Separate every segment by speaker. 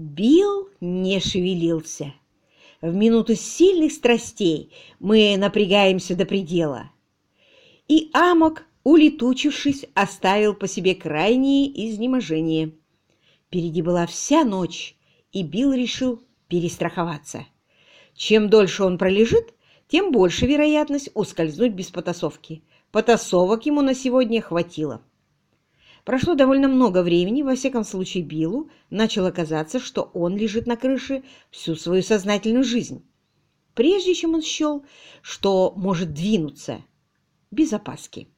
Speaker 1: Билл не шевелился. В минуты сильных страстей мы напрягаемся до предела. И Амок, улетучившись, оставил по себе крайнее изнеможение. Впереди была вся ночь, и Билл решил перестраховаться. Чем дольше он пролежит, тем больше вероятность ускользнуть без потасовки. Потасовок ему на сегодня хватило. Прошло довольно много времени, во всяком случае Биллу начало казаться, что он лежит на крыше всю свою сознательную жизнь, прежде чем он счел, что может двинуться без опаски.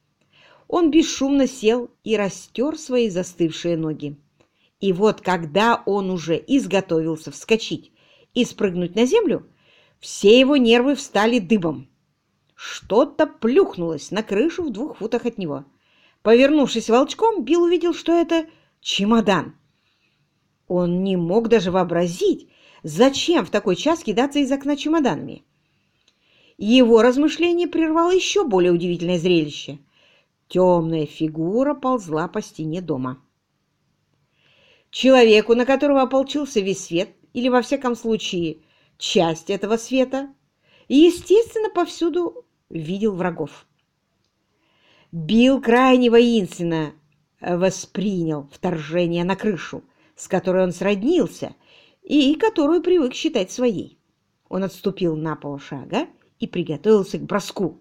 Speaker 1: Он бесшумно сел и растер свои застывшие ноги. И вот когда он уже изготовился вскочить и спрыгнуть на землю, все его нервы встали дыбом. Что-то плюхнулось на крышу в двух футах от него. Повернувшись волчком, Билл увидел, что это чемодан. Он не мог даже вообразить, зачем в такой час кидаться из окна чемоданами. Его размышление прервало еще более удивительное зрелище. Темная фигура ползла по стене дома. Человеку, на которого ополчился весь свет, или, во всяком случае, часть этого света, естественно, повсюду видел врагов. Билл крайне воинственно воспринял вторжение на крышу, с которой он сроднился и которую привык считать своей. Он отступил на полшага и приготовился к броску.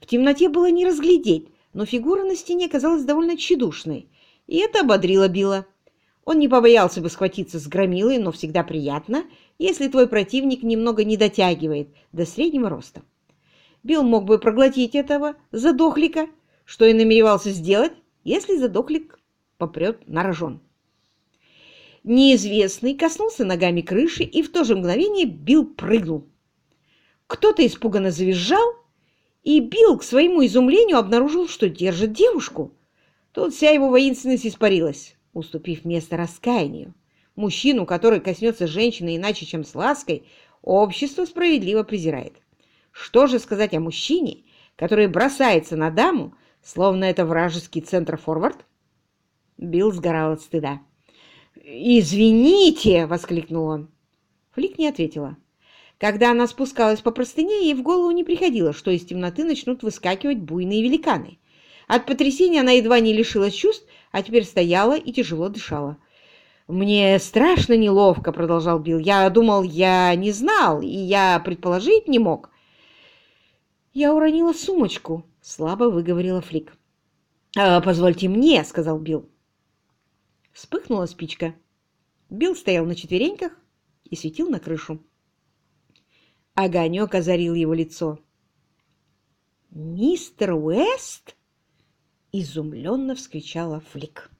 Speaker 1: В темноте было не разглядеть, но фигура на стене казалась довольно тщедушной, и это ободрило Билла. Он не побоялся бы схватиться с громилой, но всегда приятно, если твой противник немного не дотягивает до среднего роста. Билл мог бы проглотить этого задохлика, что и намеревался сделать, если задохлик попрет на рожон. Неизвестный коснулся ногами крыши, и в то же мгновение Билл прыгнул. Кто-то испуганно завизжал, и Билл, к своему изумлению, обнаружил, что держит девушку. Тут вся его воинственность испарилась, уступив место раскаянию. Мужчину, который коснется женщины иначе, чем с лаской, общество справедливо презирает. Что же сказать о мужчине, который бросается на даму, Словно это вражеский центр-форвард? Билл сгорал от стыда. «Извините!» — воскликнул он. Флик не ответила. Когда она спускалась по простыне, ей в голову не приходило, что из темноты начнут выскакивать буйные великаны. От потрясения она едва не лишилась чувств, а теперь стояла и тяжело дышала. «Мне страшно неловко», — продолжал Билл. «Я думал, я не знал, и я предположить не мог». «Я уронила сумочку», Слабо выговорила Флик. «А, «Позвольте мне», — сказал Билл. Вспыхнула спичка. Билл стоял на четвереньках и светил на крышу. Огонек озарил его лицо. «Мистер Уэст?» — изумленно вскричала Флик.